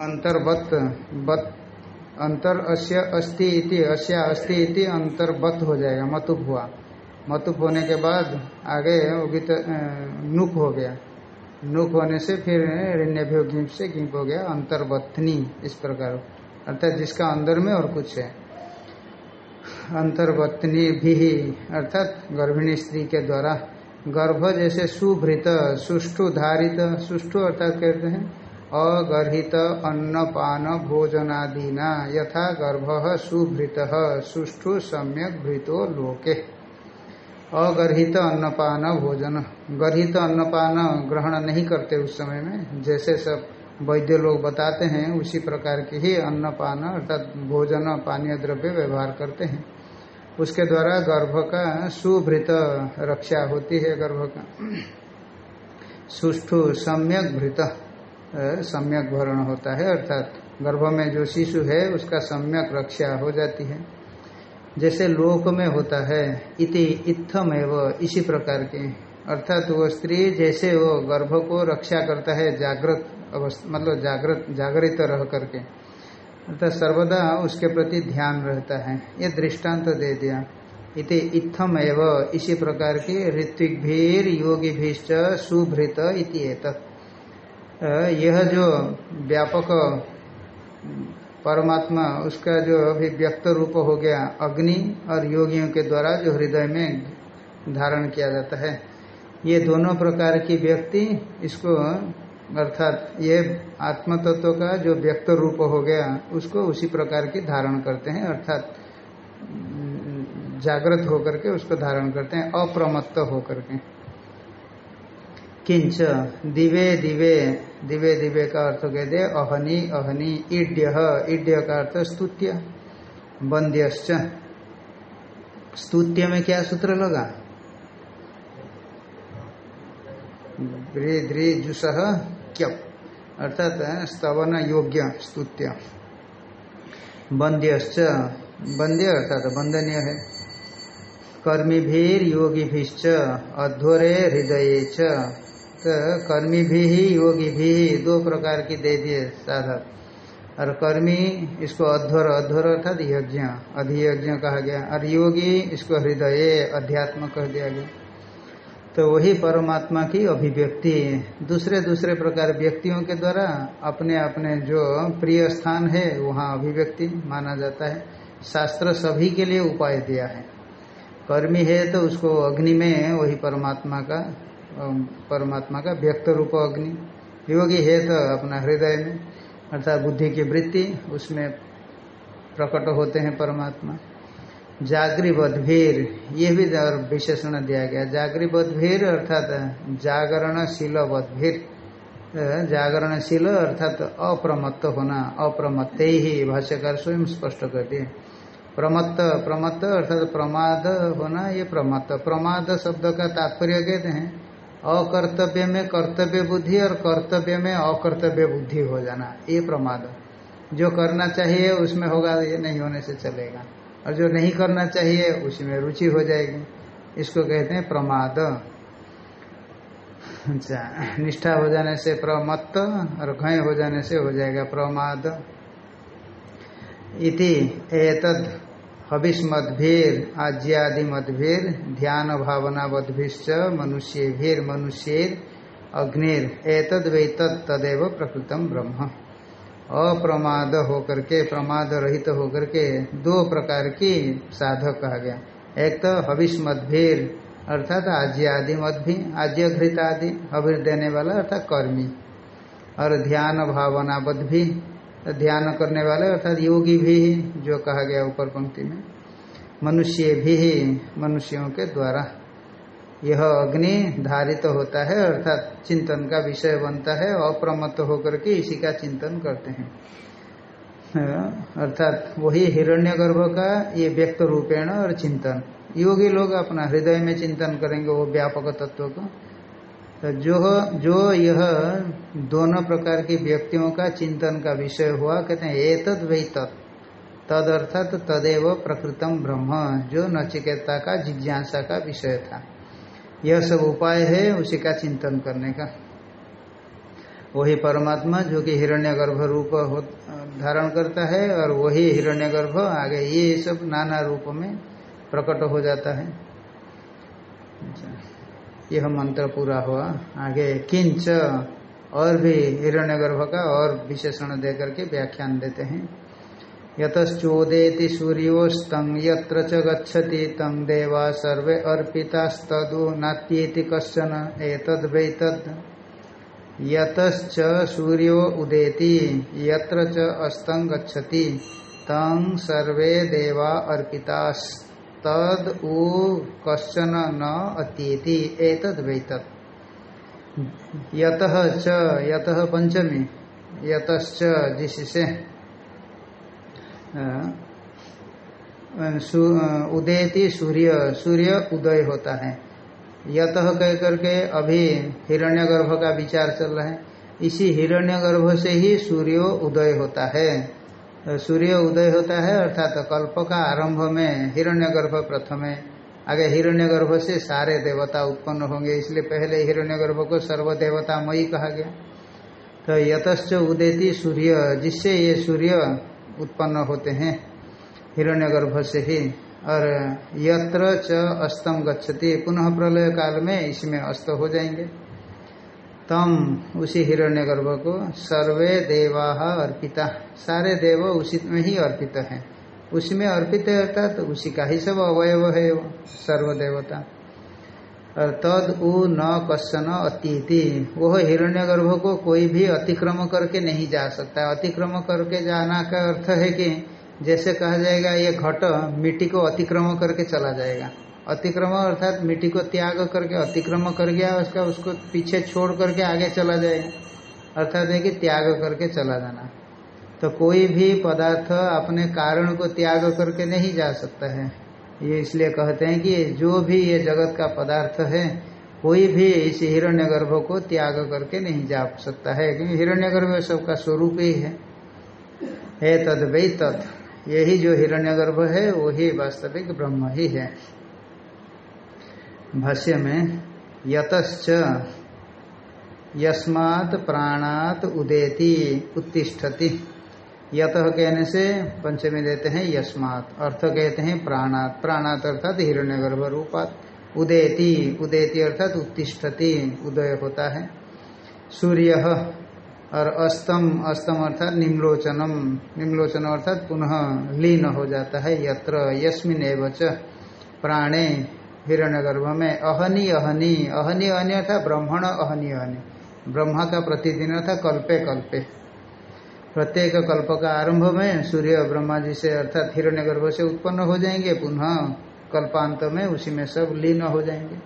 अंतर्वत बत अंतर अस्य अस्ति इति, अस्या अस्ति इति अंतर्वत हो जाएगा, मतुप हुआ। मतुप होने के बाद आगे उगित नुक हो गया। नुक होने से फिर ऋण्यभ्यो गिंप से गिंप हो गया, अंतर्वतनी इस प्रकार। अर्थात जिसका अंदर में और कुछ है। अंतर्वतनी भी अर्थात गर्भिणी स्त्री के द्वारा गर्भ जैसे सुभृत सुष्ठु धारित सुष्ठु अर्थात कहते हैं, अगर्हित, अन्नपान, भोजनादीना, यथा गर्भ, सुभृत, सुष्ठु, सम्यक, भृतो, लोके। अगर्हित अन्नपान, भोजन। गर्हित अन्नपान ग्रहण नहीं करते उस समय में। जैसे सब वैद्य लोग बताते हैं, उसी प्रकार की ही अन्नपान अर्थात भोजन, पानीय द्रव्य व्यवहार करते हैं। उसके द्वारा गर्भ का सुभृत रक्षा होती है गर्भ का। सुष्ठु सम्यक भृत सम्यक भरण होता है, अर्थात गर्भ में जो शिशु है, उसका सम्यक रक्षा हो जाती है। जैसे लोक में होता है, इति इत्थम एवं इसी प्रकार के। अर्थात वो स्त्री जैसे वो गर्भ को रक्षा करता है, जागृत अवस्था मतलब जागृत जागृत रह करके। अर्थात सर्वदा उसके प्रति ध्यान रहता है। ये दृष्टांत तो दे दिया। इति इत्थम एव इसी प्रकार की ऋत्विक भीर योगी भीष्ट सुभृत इति यह जो व्यापक परमात्मा, उसका जो अभी व्यक्त रूप हो गया अग्नि और योगियों के द्वारा जो हृदय में धारण किया जाता है, ये दोनों प्रकार की व्यक्ति इसको अर्थात ये आत्म तत्व का जो व्यक्त रूप हो गया, उसको उसी प्रकार की धारण करते हैं, अर्थात, जागृत होकर के उसको धारण करते हैं, अप्रमत्त होकर के। किंच, दिवे दिवे दिवे दिवे का अर्थ कहते अहनी अहनी ईड्य ईड्य का अर्थ स्तुत्य बंद्यश्च स्तुत्य में क्या सूत्र लगा? द्रि जुस क्यप अर्थात स्तवन योग्य, स्तुत्य। बंद्यश्च बंद्य अर्थात बंदनीय है। कर्मी भीर योगी भीश्च अध्वरे हृदय च। तो कर्मी भी ही योगी भी दो प्रकार की दे दिए साधक और कर्मी, इसको अध्वर अध्वर अर्थात यज्ञ, अधियज्ञ कहा गया। और योगी, इसको हृदय, अध्यात्म कह दिया गया। तो वही परमात्मा की अभिव्यक्ति। दूसरे दूसरे प्रकार व्यक्तियों के द्वारा अपने अपने जो प्रिय स्थान है, वहाँ अभिव्यक्ति माना जाता है। शास्त्र सभी के लिए उपाय दिया है। कर्मी है तो उसको अग्नि में वही परमात्मा का परमात्मा का व्यक्त रूप अग्नि। योगी है तो अपना हृदय में, अर्थात बुद्धि की वृत्ति, उसमें प्रकट होते हैं परमात्मा। जागृबद्भीर ये भी विशेषण दिया गया। जागृबद्भीर अर्थात जागरणशील बद्भीर जागरणशील अर्थात अप्रमत्त होना, अप्रमत्त ही भाष्यकार स्वयं स्पष्ट कर दिए प्रमत्त प्रमत्त अर्थात प्रमाद होना, ये प्रमत्त। प्रमाद शब्द का तात्पर्य कहते हैं, अकर्तव्य में कर्तव्य बुद्धि और कर्तव्य में अकर्तव्य बुद्धि हो जाना, ये प्रमाद। जो करना चाहिए उसमें होगा, ये नहीं होने से चलेगा। और जो नहीं करना चाहिए, उसी में रुचि हो जाएगी। इसको कहते हैं प्रमाद। अच्छा निष्ठा हो जाने से प्रमत्त और घय हो जाने से हो जाएगा प्रमाद। इति एतद हविष मदभीर आज्यादि मदभीर ध्यान भावना मदभिश्च मनुष्य भीर मनुष्य अग्निर। एतद वे तदेव प्रकृतम ब्रह्म। अप्रमाद होकर के, प्रमाद रहित तो होकर के दो प्रकार की साधक कहा गया। एक तो हविष मदभीर अर्थात आज्य आदि मत भी आज्य घृत आदि हविर देने वाला, अर्थात कर्मी। और ध्यान भावना बद भी ध्यान करने वाले, अर्थात योगी भी, जो कहा गया ऊपर पंक्ति में, मनुष्य भी मनुष्यों के द्वारा यह अग्नि धारित तो होता है, अर्थात चिंतन का विषय बनता है, अप्रमत्त होकर के इसी का चिंतन करते हैं। अर्थात वही हिरण्य गर्भ का ये व्यक्त रूपेण और चिंतन। योगी लोग अपना हृदय में चिंतन करेंगे वो व्यापक तत्व को। तो जो जो यह दोनों प्रकार की व्यक्तियों का चिंतन का विषय हुआ, कहते हैं ए तद वही तत्। तद अर्थात तदेव प्रकृतम ब्रह्म, जो नचिकेता का, जिज्ञासा का विषय था। यह सब उपाय है उसी का चिंतन करने का। वही परमात्मा जो कि हिरण्यगर्भ रूप धारण करता है और वही हिरण्यगर्भ आगे ये सब नाना रूप में प्रकट हो जाता है। यह मंत्र पूरा हुआ। आगे किंच और भी हिरण्यगर्भ का और विशेषण दे करके व्याख्यान देते हैं। यतश्चोदेति सूर्योस्त यत्र च देवा सर्वे अर्पितास्तदु नात्येति कश्चन एतद् वैतद् यतश्च सूर्यो उदेति यत्र च अस्तं गच्छति तं सर्वे देवा अर्पितास्तद उ कश्चन न अत्येति एतद् वैतद् यतः च, यतः पंचमी यतश्च जिससे उदयती सूर्य सूर्य उदय होता है। यतः कह करके अभी हिरण्यगर्भ का विचार चल रहा है। इसी हिरण्यगर्भ से ही सूर्य उदय होता है। सूर्य उदय होता है अर्थात तो कल्प का आरंभ में, हिरण्यगर्भ प्रथमे। आगे हिरण्यगर्भ से सारे देवता उत्पन्न होंगे, इसलिए पहले हिरण्यगर्भ को सर्वदेवतामयी कहा गया। तो यतश्च उदेती सूर्य, जिससे ये सूर्य उत्पन्न होते हैं। हिरण्यगर्भ से ही और यत्र च अस्तम गच्छति। पुनः प्रलय काल में इसमें अस्त हो जाएँगे। तम उसी हिरण्यगर्भ को सर्वे देवा अर्पिता। सारे देव उसी में ही अर्पित हैं। उसी में अर्पित है अर्थात तो उसी का ही सब अवयव है वो, सर्वदेवता। तद उ न कशन अतिथि वह हिरण्य गर्भ को कोई भी अतिक्रम करके नहीं जा सकता। अतिक्रम करके जाना का अर्थ है कि जैसे कहा जाएगा, ये घट मिट्टी को अतिक्रम करके चला जाएगा। अतिक्रम अर्थात मिट्टी को त्याग करके, अतिक्रम कर गया, उसका उसको पीछे छोड़ करके आगे चला जाएगा। अर्थात है कि त्याग करके चला जाना। तो कोई भी पदार्थ अपने कारण को त्याग करके नहीं जा सकता है। ये इसलिए कहते हैं कि जो भी ये जगत का पदार्थ है, कोई भी इस हिरण्यगर्भ को त्याग करके नहीं जा सकता है, क्योंकि हिरण्यगर्भ सबका स्वरूप ही है। हे तद वही तत् यही जो हिरण्यगर्भ है, वही वास्तविक ब्रह्म ही है। भाष्य में, यतश्च यस्मात् प्राणात उदेति, उत्तिष्ठति। यत कहने से पंचमी देते हैं यस्मात। अर्थ कहते हैं प्राणात। प्राणात अर्थात हिरण्यगर्भ रूपात। उदयती उदयती अर्थात उत्तिष्ठति। उदय होता है। सूर्य और अस्तम। अस्तम अर्थात निम्लोचनम निम्लोचन अर्थात पुनः लीन हो जाता है यत्र। यस्मिन एवच प्राणे हिरण्यगर्भ में अहनी अहनी। अहनी अहनी अर्थात ब्रह्मण अहनी अहनी। ब्रह्मा का प्रतिदिन अर्थात कल्पे कल्पे। प्रत्येक कल्प का आरंभ में सूर्य ब्रह्मा जी से अर्थात हिरण्य गर्भ से उत्पन्न हो जाएँगे, पुनः कल्पांत में उसी में सब लीन हो जाएँगे।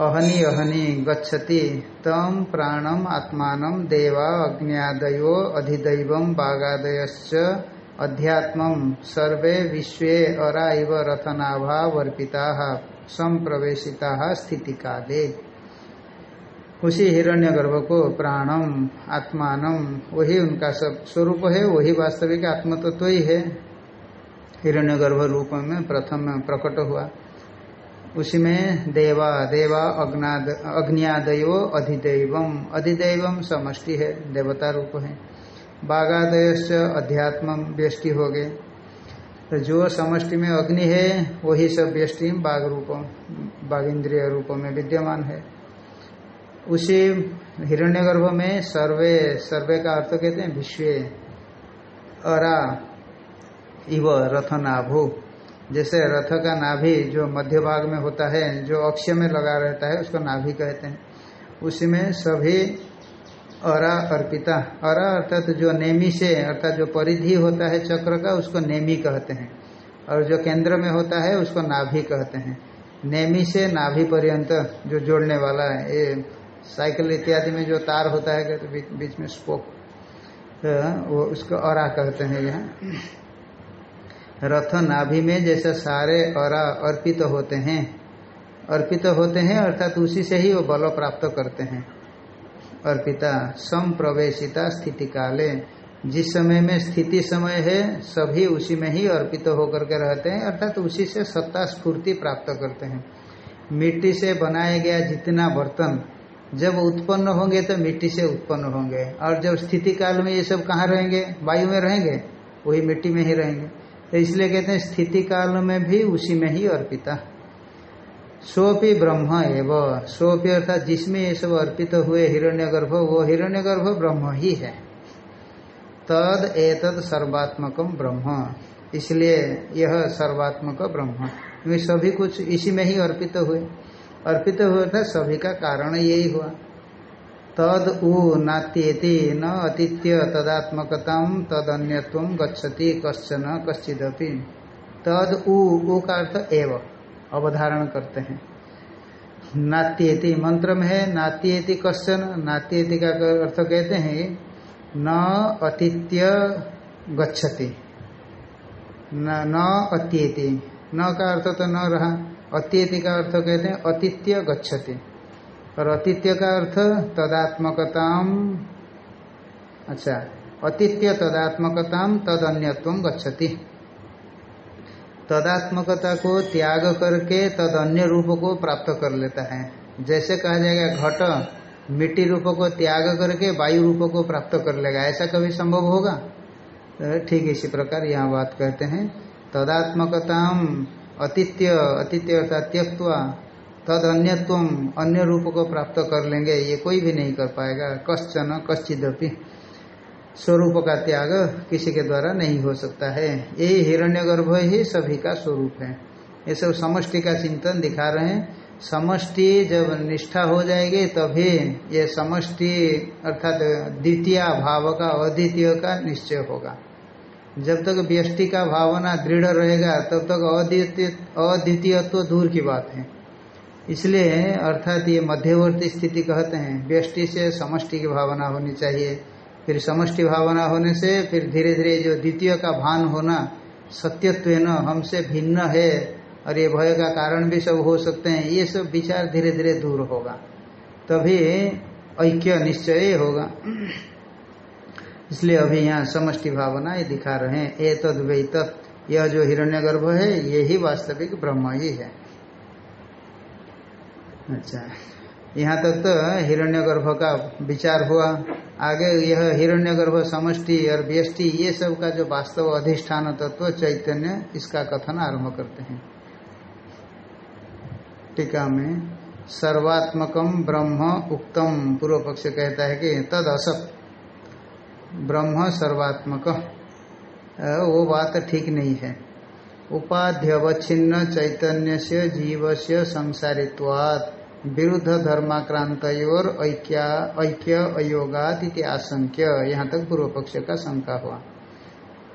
अहनी अहनी गच्छति तम प्राणम आत्मान देवा अग्नियादयो अधिदैव बागादयश्च अध्यात्म सर्वे विश्व अरा इव रथनाभावर्पिता संप्रवेशिता स्थिति काले उसी हिरण्य गर्भ को प्राणम आत्मानम वही उनका सब स्वरूप है, वही वास्तविक आत्म तत्व तो ही है। हिरण्य गर्भ रूप में प्रथम प्रकट हुआ। उसी में देवा देवा अग्नियादयो अधिदेवम। अधिदेवम समष्टि है, देवता रूप है। बागादय अध्यात्म व्यष्टि हो गए। तो जो समष्टि में अग्नि है, वही सब व्यष्टि बाघ रूप बाघ इंद्रिय रूप में विद्यमान है। उसी हिरण्यगर्भ में सर्वे सर्वे का अर्थ कहते हैं विश्व, अरा, इव, रथ नाभु। जैसे रथ का नाभि जो मध्य भाग में होता है, जो अक्ष में लगा रहता है, उसको नाभि कहते हैं। उसी में सभी अरा अर्पिता। अरा अर्थात जो नेमी से, अर्थात जो परिधि होता है चक्र का, उसको नेमी कहते हैं। और जो केंद्र में होता है, उसको नाभि कहते हैं। नेमी से नाभि पर्यंत जो जोड़ने वाला है, ये साइकिल इत्यादि में जो तार होता है तो बीच, में स्पोक तो वो उसको अरा कहते हैं यहाँ। रथ नाभि में जैसे सारे अरा अर्पित तो होते हैं अर्पित तो होते हैं अर्थात उसी से ही वो बल प्राप्त करते हैं। अर्पिता सम प्रवेशिता स्थिति काले जिस समय में स्थिति समय है सभी उसी में ही अर्पित होकर के रहते हैं अर्थात उसी से सत्ता स्फूर्ति प्राप्त करते हैं। मिट्टी से बनाया गया जितना बर्तन जब उत्पन्न होंगे तो मिट्टी से उत्पन्न होंगे। और जब स्थिति काल में ये सब कहाँ रहेंगे? वायु में रहेंगे? वही मिट्टी में ही रहेंगे। तो इसलिए कहते हैं, स्थिति काल में भी उसी में ही अर्पिता। सोपी ब्रह्म एव। सोपी अर्थात जिसमें ये सब अर्पित हुए हिरण्यगर्भ, वो हिरण्यगर्भ ब्रह्म ही है। तद एतद सर्वात्मकम ब्रह्म। इसलिए यह सर्वात्मक ब्रह्म। सभी कुछ इसी में ही अर्पित हुए। अर्पित हुए था, सभी का कारण यही हुआ। तद उ नात्येति न अतिथ्य तदात्मकता तद अन्यत्व गच्छति, कश्चन कश्चिदपि। तद उ उ का अर्थ एव, अवधारण करते हैं। नात्येति मंत्र में है, नात्येति कश्चन, नात्येति का अर्थ कहते हैं, न अतिथ्य गच्छति। न अत्येति। न का अर्थ तो न रहा। अत्येति का अर्थ कहते हैं अतिथ्य गच्छति। और अतिथ्य का अर्थ तदात्मकताम। अच्छा अतिथ्य तदात्मकताम तद अन्यत्व गच्छति। तदात्मकता को त्याग करके तद अन्य रूप को प्राप्त कर लेता है। जैसे कहा जाएगा, घट मिट्टी रूप को त्याग करके वायु रूप को प्राप्त कर लेगा। ऐसा कभी संभव होगा? तो ठीक इसी प्रकार यहाँ बात कहते हैं। तदात्मकताम अतिथ्य अतिथ्य अर्थात त्यक्वा तद अन्यत्व अन्य रूप को प्राप्त कर लेंगे, ये कोई भी नहीं कर पाएगा, कश्चन, कश्चिदपि। स्वरूप का त्याग किसी के द्वारा नहीं हो सकता है। यही हिरण्यगर्भ ही सभी का स्वरूप है। ये सब समष्टि का चिंतन दिखा रहे हैं। समष्टि जब निष्ठा हो जाएगी, तभी ये समष्टि अर्थात द्वितीय भाव का, अद्वितीय का निश्चय होगा। जब तक व्यष्टि का भावना दृढ़ रहेगा, तब तक अद्वितीय, अद्वितीयत्व दूर की बात है। इसलिए, अर्थात ये मध्यवर्ती स्थिति कहते हैं व्यष्टि से समष्टि की भावना होनी चाहिए। फिर समष्टि भावना होने से, फिर धीरे धीरे जो द्वितीय का भान होना सत्यत्व न हमसे भिन्न है, और ये भय का कारण भी सब हो सकते हैं, ये सब विचार धीरे धीरे दूर होगा। तभी ऐक्य निश्चय होगा। इसलिए अभी यहाँ समष्टि भावना ये दिखा रहे हैं। ए तद वे तत्। यह जो हिरण्यगर्भ है, ये ही वास्तविक ब्रह्म ही है। अच्छा। यहाँ तक तो हिरण्यगर्भ का विचार हुआ। आगे यह हिरण्यगर्भ, समष्टि और व्यष्टि, ये सब का जो वास्तव अधिष्ठान तत्व चैतन्य, इसका कथन आरंभ करते हैं। टीका में सर्वात्मकम ब्रह्म उक्तम पूर्व पक्ष कहता है कि तद असत ब्रह्म सर्वात्मक। वो बात ठीक नहीं है। उपाध्यवच्छिन्न चैतन्य से जीव से संसारित्वात् विरुद्ध धर्माक्रांत और ऐक्य अयोगात इति आशंक्य। यहाँ तक पूर्व पक्ष का शंका हुआ।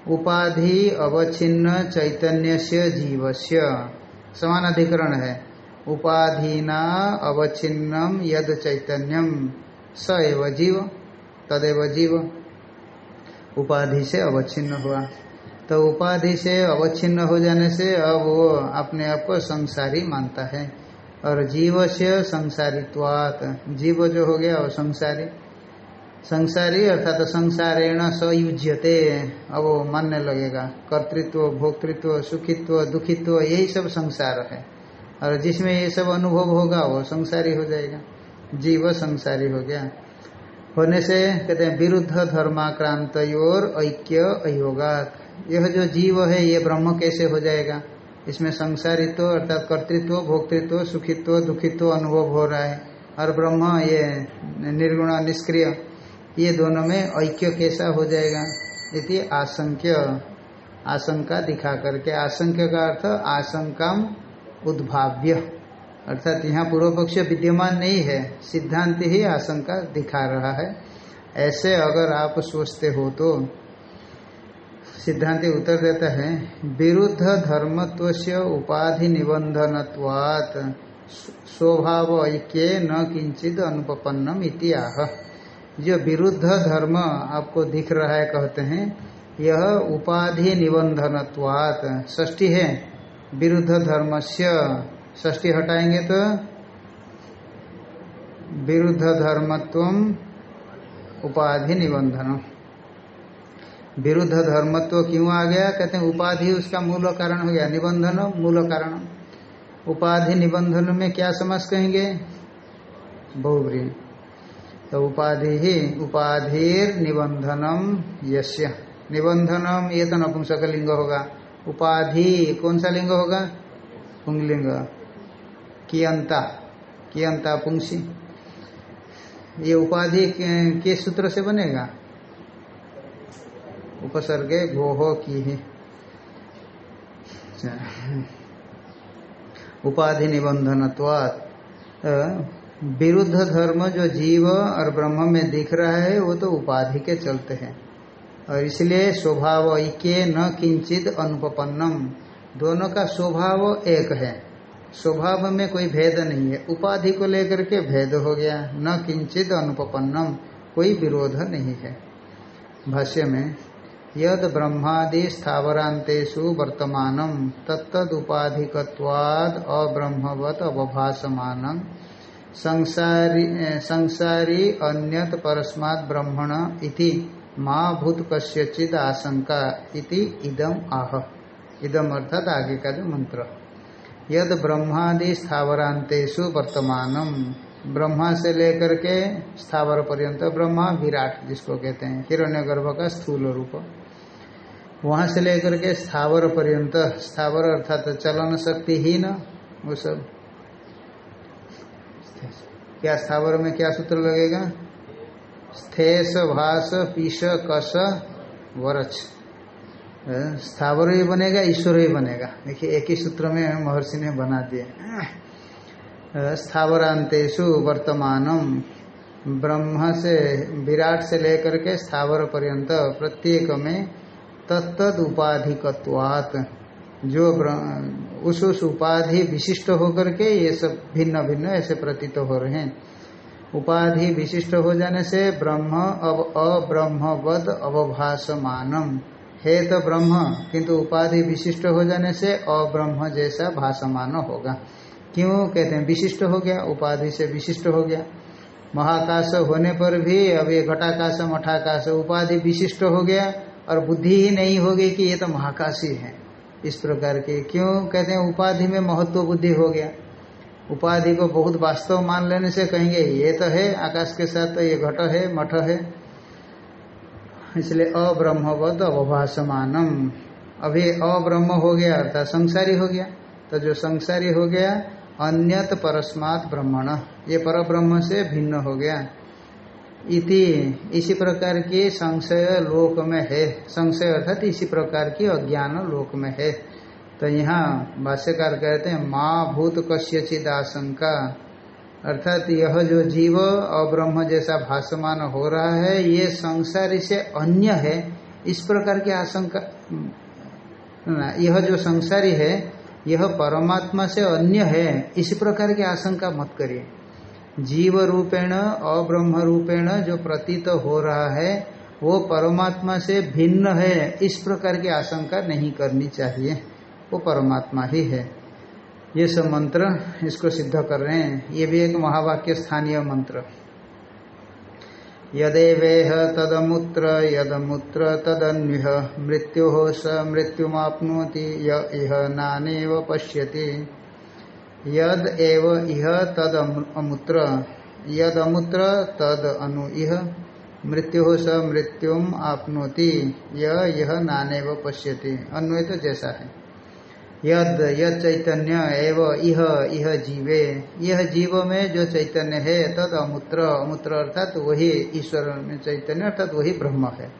उपाधि अवच्छिन्न चैतन्य से जीव से समान अधिकरण है। उपाधिना अवच्छिन्नम यद चैतन्यम स एव जीव, तदेव जीव। उपाधि से अवच्छिन्न हुआ। तो उपाधि से अवच्छिन्न हो जाने से अब वो अपने आप को संसारी मानता है। और जीव से संसारित्वात। जीव जो हो गया, वो संसारी। संसारी अर्थात संसारेण सयुज्यते। अब वो मानने लगेगा। कर्तृत्व, भोक्तृत्व, सुखित्व, दुखित्व, यही सब संसार है। और जिसमें ये सब अनुभव होगा, वो संसारी हो जाएगा। जीव संसारी हो गया। होने से कहते हैं, विरुद्ध धर्माक्रांत और ऐक्य अयोगा यह जो जीव है, ये ब्रह्म कैसे हो जाएगा? इसमें संसारित्व अर्थात कर्तृत्व, भोक्तृत्व, सुखित्व, दुखित्व अनुभव हो रहा है। और ब्रह्म, ये निर्गुण, निष्क्रिय, ये दोनों में ऐक्य कैसा हो जाएगा? यदि आशंक्य। आशंका दिखा करके, आशंक्य का अर्थ आशंका उद्भाव्य। अर्थात यहाँ पूर्व पक्ष विद्यमान नहीं है, सिद्धांत ही आशंका दिखा रहा है। ऐसे अगर आप सोचते हो तो सिद्धांत उत्तर देता है, विरुद्ध धर्मत्व से उपाधि निबंधनत्वात् स्वभाव ऐक्य न किंचित अनुपन्नम इतिहा जो विरुद्ध धर्म आपको दिख रहा है कहते हैं, यह उपाधि निबंधनत्वात्। ष्टी है, विरुद्ध धर्म से ष्टी हटाएँगे तो विरुद्ध धर्मत्व उपाधि निबंधन विरुद्ध धर्मत्व क्यों आ गया? कहते हैं उपाधि उसका मूल कारण हो गया निबंधन मूल कारण। उपाधि निबंधन में क्या समझ कहेंगे? बहुब्री तो उपाधि ही उपाधिर निबंधनम यश्य निबंधनम ये तो नपुंसक लिंग होगा। उपाधि कौन सा लिंग होगा? पुंगलिंग। कियंता कियंता पुंसी। ये उपाधि के सूत्र से बनेगा? उपसर्गे गोह की ही। उपाधि निबंधनत्वात् विरुद्ध धर्म जो जीव और ब्रह्म में दिख रहा है, वो तो उपाधि के चलते हैं। और इसलिए स्वभाव ऐक्य न किंचित अनुपन्नम दोनों का स्वभाव एक है। स्वभाव में कोई भेद नहीं है। उपाधि को लेकर के भेद हो गया। न किंचित अनुपन्नम कोई विरोध नहीं है। भाष्य में, यद ब्रह्मादि स्थावरांतेषु वर्तमान तत्तदुपाधिकवाद अब्रह्मवत अवभासमान संसारी संसारी अन्यत परस्मात् ब्रह्मण इति माँ भूत कस्यचिद आशंका इति इदम आह। इदम अर्थात आगे का जो मंत्र। यद ब्रह्मादि स्थावरांतेषु वर्तमानम। ब्रह्मा से लेकर के स्थावर पर्यंत ब्रह्मा विराट, जिसको कहते हैं हिरण्य गर्भ का स्थूल रूप। वहाँ से लेकर के स्थावर पर्यंत, स्थावर अर्थात चलन शक्ति ही न वो सब। क्या स्थावर में क्या सूत्र लगेगा? स्थेस भाष पीस कस वरच। स्थावर ही बनेगा, ईश्वर ही बनेगा। देखिए, एक ही सूत्र में महर्षि ने बना दिए स्थावरांतेशु वर्तमानम, ब्रह्म से, विराट से लेकर के स्थावर पर्यंत प्रत्येक में तत्द उपाधिकत्वात् जो उस उस उपाधि विशिष्ट होकर के ये सब भिन्न भिन्न ऐसे प्रतीत हो रहे हैं। उपाधि विशिष्ट हो जाने से ब्रह्म, अब अब्रह्मवद अवभाषमानम है तो ब्रह्म, किंतु उपाधि विशिष्ट हो जाने से अब्रह्म जैसा भाषमान होगा। क्यों कहते हैं विशिष्ट हो गया? उपाधि से विशिष्ट हो गया। महाकाश होने पर भी अब ये घटाकाश मठाकाश उपाधि विशिष्ट हो गया और बुद्धि ही नहीं होगी कि ये तो महाकाश ही। इस प्रकार के क्यों कहते हैं उपाधि में महत्व बुद्धि हो गया? उपाधि को बहुत वास्तव मान लेने से कहेंगे, ये तो है, आकाश के साथ तो ये घट है, मठ है। इसलिए अब्रह्मवद अवभाषमानम अभी अब्रह्म हो गया, अर्थात संसारी हो गया। तो जो संसारी हो गया, अन्यत परस्मात ब्रह्मण। ये पर ब्रह्म से भिन्न हो गया। इति, इसी प्रकार की संशय लोक में है। संशय अर्थात इसी प्रकार की अज्ञान लोक में है। तो यहाँ भाष्यकार कहते हैं माँ भूत कश्यचिद आशंका अर्थात यह जो जीव अब्रह्म जैसा भाषमान हो रहा है, ये संसारी से अन्य है, इस प्रकार की आशंका यह जो संसारी है, यह परमात्मा से अन्य है, इसी प्रकार की आशंका मत करिए। जीव रूपेण अब्रह्म रूपेण जो प्रतीत हो रहा है, वो परमात्मा से भिन्न है, इस प्रकार की आशंका नहीं करनी चाहिए। वो परमात्मा ही है। ये सब मंत्र इसको सिद्ध कर रहे हैं। ये भी एक महावाक्य स्थानीय मंत्र। यदेवेह तदमुत्र, यदमुत्र तदन्विह। मृत्यु स मृत्युमाप्नोति यह नानेव पश्यति। यद एव इह तद अमुत्र यद तद अनु इह। मृत्यु स मृत्युम आपनोति यह नानेव पश्यति। अन्वय तो जैसा है। यद यद चैतन्य एव इह इह जीवे। यह जीव में जो चैतन्य है तद अमूत्र अमूत्र अर्थात वही ईश्वर में चैतन्य, अर्थात वही ब्रह्म है।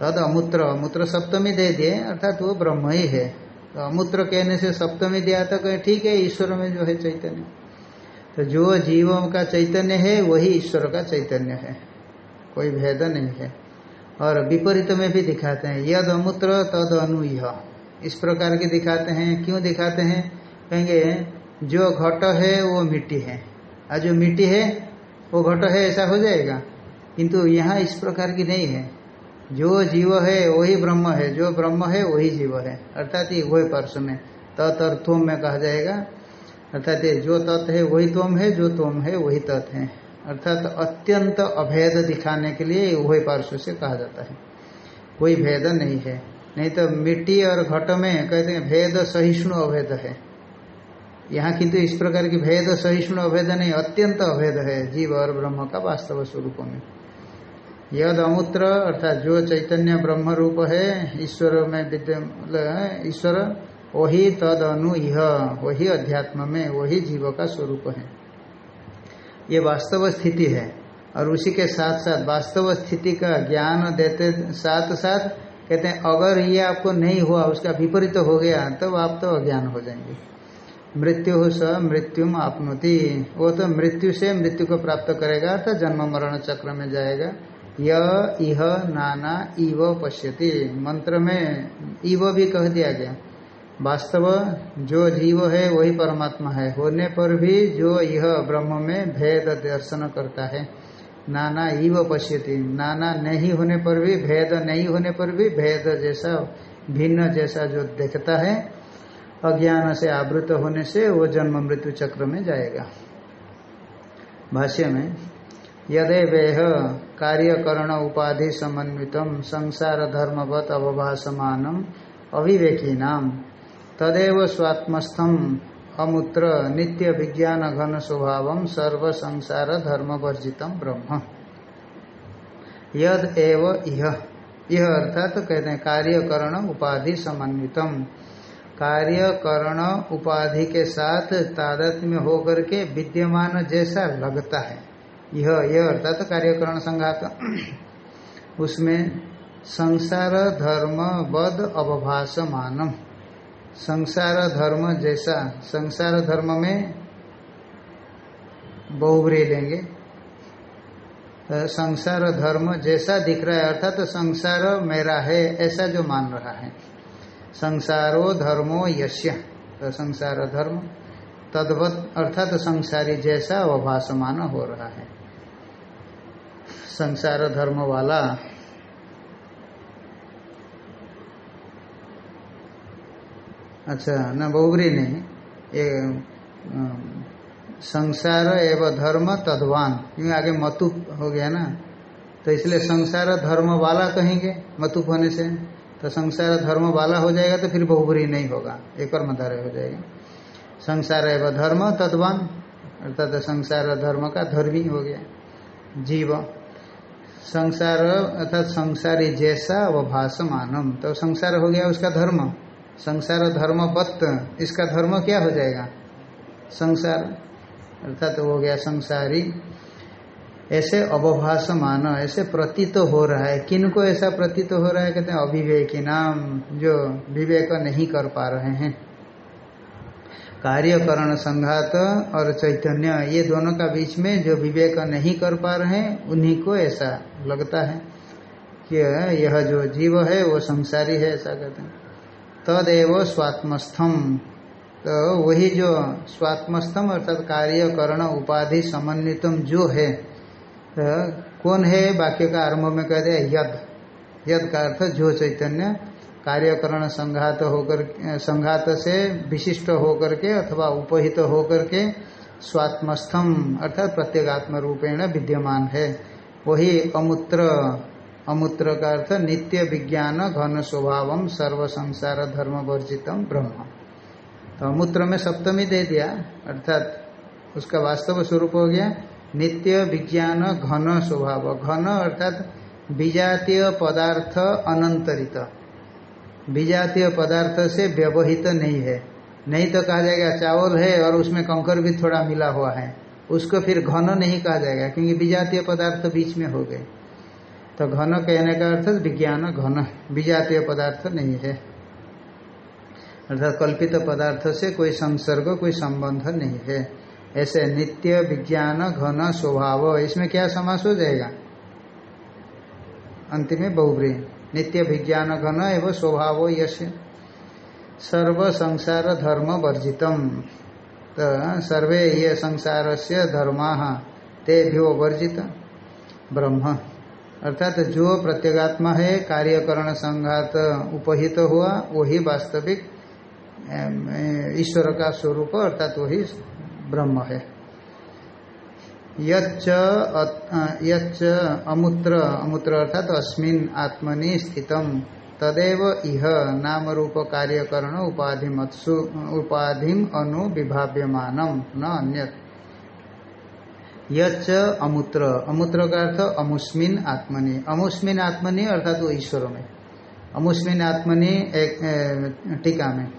तद अमूत्र अमूत्र सप्तमी दे दिए, अर्थात वो ब्रह्म ही है। तो अमूत्र कहने से सप्तमी दिया तो कहे, ठीक है, ईश्वर में जो है चैतन्य। तो जो जीवों का चैतन्य है, वही ईश्वर का चैतन्य है। कोई भेद नहीं है। और विपरीत में भी दिखाते हैं, यद अमूत्र, तद अनु इस प्रकार के दिखाते हैं। क्यों दिखाते हैं? कहेंगे, जो घट है, वो मिट्टी है। और जो मिट्टी है, वो घट है, ऐसा हो जाएगा। किंतु यहाँ इस प्रकार की नहीं है। जो जीव है, वही ब्रह्म है। जो ब्रह्म है, वही जीव है। अर्थात ये वही पर्श में। तत्म में कहा जाएगा। अर्थात ये जो तत् है, वही तोम है। जो तोम है, वही तत् है। अर्थात अत्यंत अभेद दिखाने के लिए वही पार्श्व से कहा जाता है। कोई भेद नहीं है। नहीं तो मिट्टी और घट में कहते हैं भेद सहिष्णु अभेद है। यहाँ किंतु इस प्रकार की भेद सहिष्णु अभेद नहीं, अत्यंत अभेद है जीव और ब्रह्म का वास्तव स्वरूप में। यद अमूत्र अर्थात जो चैतन्य ब्रह्म रूप है, ईश्वर में विद्य मतलब ईश्वर, वही तद अनु यह वही अध्यात्म में, वही जीव का स्वरूप है। ये वास्तव स्थिति है और उसी के साथ साथ वास्तव स्थिति का ज्ञान देते साथ साथ कहते हैं, अगर ये आपको नहीं हुआ, उसका विपरीत तो हो गया, तब तो आप तो अज्ञान हो जाएँगे। मृत्यु हो स मृत्युम आपनोति। वो तो मृत्यु से मृत्यु को प्राप्त करेगा तो जन्म मरण चक्र में जाएगा। यह नाना, इव, पश्यति। मंत्र में इव भी कह दिया गया। वास्तव जो जीव है, वही परमात्मा है। होने पर भी जो यह ब्रह्म में भेद दर्शन करता है। नाना इव पश्यति। नाना नहीं होने पर भी, भेद नहीं होने पर भी, भेद जैसा, भिन्न जैसा जो देखता है, अज्ञान से आवृत होने से वो जन्म मृत्यु चक्र में जाएगा। भाष्य में यदे वेह कार्यकरण उपाधि समन्वितम संसार धर्मवत अवभाषमान अभिवेकी नाम। तदेव स्वात्मस्थम अमूत्र नित्य विज्ञान घन स्वभाव सर्व संसार धर्म वर्जित ब्रह्म। यद एव यह यह अर्थात तो कहते हैं, कार्यकरण उपाधि समन्वितम। कार्यकरण उपाधि के साथ तादत्म्य होकर के विद्यमान जैसा लगता है। यह यह अर्थात तो कार्यकरण संघात। उसमें संसार धर्म बद अवभाषमानम संसार धर्म जैसा, संसार धर्म में बहुबरी लेंगे। तो संसार धर्म जैसा दिख रहा है, अर्थात तो संसार मेरा है, ऐसा जो मान रहा है। संसारो धर्मो यश्य तो संसार धर्म। तद्वत, अर्थात तो संसारी जैसा वह भाषमान हो रहा है। संसार धर्म वाला अच्छा न बहुबरी नहीं ये संसार एवं धर्म तद्वान क्योंकि आगे मतुप हो गया ना तो इसलिए संसार धर्म वाला कहेंगे मतुप होने से तो संसार धर्म वाला हो जाएगा तो फिर बहुबरी नहीं होगा, एक और मधारे हो जाएगा। संसार एवं धर्म तद्वान, अर्थात संसार धर्म का धर्मी हो गया, जीव। संसार, अर्थात संसारी जैसा अवभाषमानम तो संसार हो गया उसका धर्म। संसार धर्म बत्त इसका धर्म क्या हो जाएगा? संसार, अर्थात तो हो गया संसारी। ऐसे अवभाष मान ऐसे प्रतीत तो हो रहा है। किन को ऐसा प्रतीत तो हो रहा है? कहते हैं अभिवेकी नाम, जो विवेक नहीं कर पा रहे हैं। कार्यकरण संघात और चैतन्य, ये दोनों का बीच में जो विवेक नहीं कर पा रहे हैं, उन्हीं को ऐसा लगता है कि यह जो जीव है, वो संसारी है, ऐसा कहते हैं। तदेव स्वात्मस्थम। तो वही जो स्वात्मस्थम अर्थात कार्यकरण उपाधि, समन्वितम जो है तो कौन है? वाक्य का आरंभ में कह दिया, यद। यद का अर्थ जो चैतन्य कार्यकरण संघात होकर, संघात से विशिष्ट होकर के अथवा उपहित होकर के स्वात्मस्थम अर्थात प्रत्येगात्म रूपेण विद्यमान है। वही अमूत्र अमूत्र का अर्थ नित्य विज्ञान, घन स्वभाव सर्व संसार धर्म वर्जितम ब्रह्म। तो अमूत्र में सप्तमी दे दिया, अर्थात उसका वास्तव स्वरूप हो गया, नित्य विज्ञान, घन स्वभाव। घन अर्थात विजातीय पदार्थ अनंतरित। विजातीय पदार्थ से व्यवहित तो नहीं है। नहीं तो कहा जाएगा चावल है और उसमें कंकर भी थोड़ा मिला हुआ है। उसको फिर घन नहीं कहा जाएगा, क्योंकि विजातीय पदार्थ बीच में हो गए। तो घन कहने का अर्थ विज्ञान, घन, विजातीय पदार्थ नहीं है। अर्थात कल्पित पदार्थ से कोई संसर्ग, कोई संबंध नहीं है। ऐसे नित्य, विज्ञान, घन, स्वभाव, इसमें क्या समास हो जाएगा? अंतिम में नित्य, विज्ञान, घन एवं स्वभाव, यश। सर्व संसार धर्म वर्जितम। तो सर्वे ये संसार से धर्मा ते वर्जित ब्रह्म। अर्थात जो प्रत्येगात्मा है, कार्यकरण संघात उपहित तो हुआ, वही वास्तविक ईश्वर का स्वरूप, अर्थात वही ब्रह्म है। यच्च अमुत्र अमुत्र अर्थात अस्मिन आत्मनि स्थितम। तदेव इह नाम रूप कार्यकरण उपाधि उपाधि अनु विभाव्यमानम न अन्य यच्च अमूत्र। अमूत्र का अर्थ अमुस्मिन आत्मनि। अमुस्मिन आत्मनि अर्थात वो ईश्वर में। अमुस्मिन आत्मनि एक टीका में।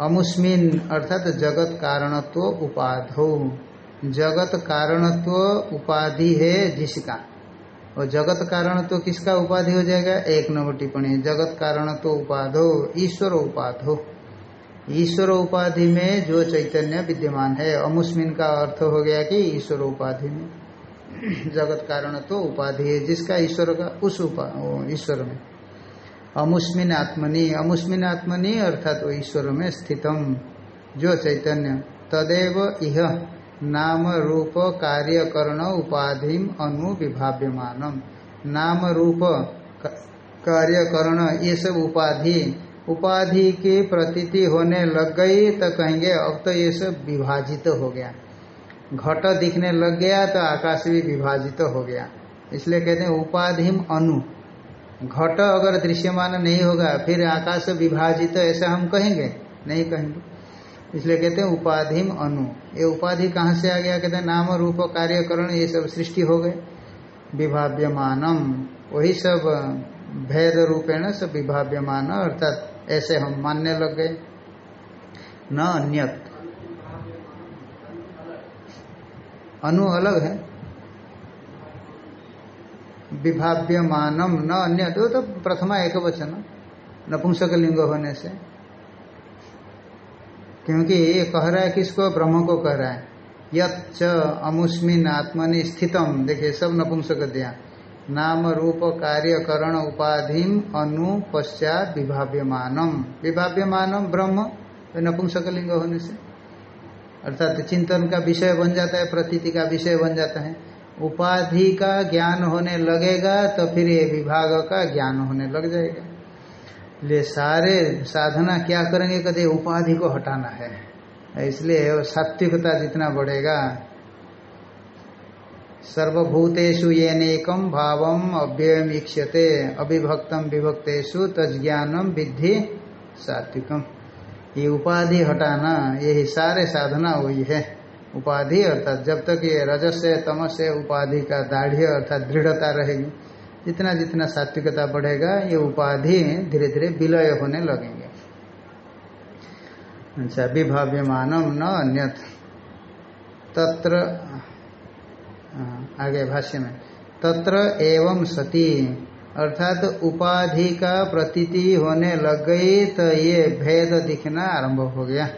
अमुस्मिन अर्थात जगत कारणत्व उपाधो। जगत कारणत्व उपाधि है जिसका। और जगत कारण तो किसका उपाधि हो जाएगा? एक नंबर टिप्पणी। जगत कारण तो उपाधो, ईश्वर उपाधो। ईश्वर उपाधि में जो चैतन्य विद्यमान है अमुस्मिन का अर्थ हो गया कि ईश्वर उपाधि में। जगत कारण तो उपाधि है, जिसका ईश्वर का, उस ईश्वर में। अमुस्मिन आत्मनि अमुस्मिन आत्मनि अर्थात वो ईश्वर में स्थितम, जो चैतन्य। तदेव इह नाम रूप कार्यकरण उपाधि अनु विभाव्यमानम। नाम रूप कार्यकरण, ये सब उपाधि उपाधि की प्रतीति होने लग गई तो कहेंगे, अब तो ये सब विभाजित तो हो गया। घट दिखने लग गया तो आकाश भी विभाजित तो हो गया। इसलिए कहते हैं उपाधिम अनु। घट अगर दृश्यमान नहीं होगा, फिर आकाश विभाजित ऐसा हम कहेंगे? नहीं कहेंगे। इसलिए कहते हैं उपाधिम अनु। ये उपाधि कहाँ से आ गया? कहते हैं नाम रूप कार्यकरण ये सब सृष्टि हो गए। विभाव्यमानम। वही सब भेद रूपेण सब विभाव्यमान, अर्थात ऐसे हम मानने लग गए। न अन्यत। अनु अलग है। विभाव्यमानम न अन्य तो, तो प्रथमा एक वचन नपुंसक लिंग होने से। क्योंकि ये कह रहा है किसको ब्रह्म को कह रहा है। यच्च अमुस्मिन आत्मनि स्थितम। देखिए सब नपुंसक दिया। नाम रूप कार्य करण उपाधि अनु पश्चात विभाव्यमानम। विभाव्यमानम ब्रह्म। नपुंसक लिंग होने से। अर्थात चिंतन का विषय बन जाता है, प्रतीति का विषय बन जाता है। उपाधि का ज्ञान होने लगेगा तो फिर ये विभाग का ज्ञान होने लग जाएगा। इसलिए सारे साधना क्या करेंगे? कभी उपाधि को हटाना है। इसलिए सात्विकता जितना बढ़ेगा सर्वभूतेषु ये नेकम भावम अव्ययम ईक्षते अभिभक्तम विभक्तेषु तज्ञानम विद्धि सात्विकम। ये उपाधि हटाना यही सारे साधना हुई है। उपाधि अर्थात जब तक ये रजस से तमस से उपाधि का दाढ़ अर्थात दृढ़ता रहेगी, जितना जितना सात्विकता बढ़ेगा, ये उपाधि धीरे धीरे विलय होने लगेंगे। अच्छा विभाव्यमानम न अन्यत। तत्र आगे भाष्य में। तत्र एवं सती, अर्थात तो उपाधि का प्रतीति होने लग गई तो ये भेद दिखना आरंभ हो गया।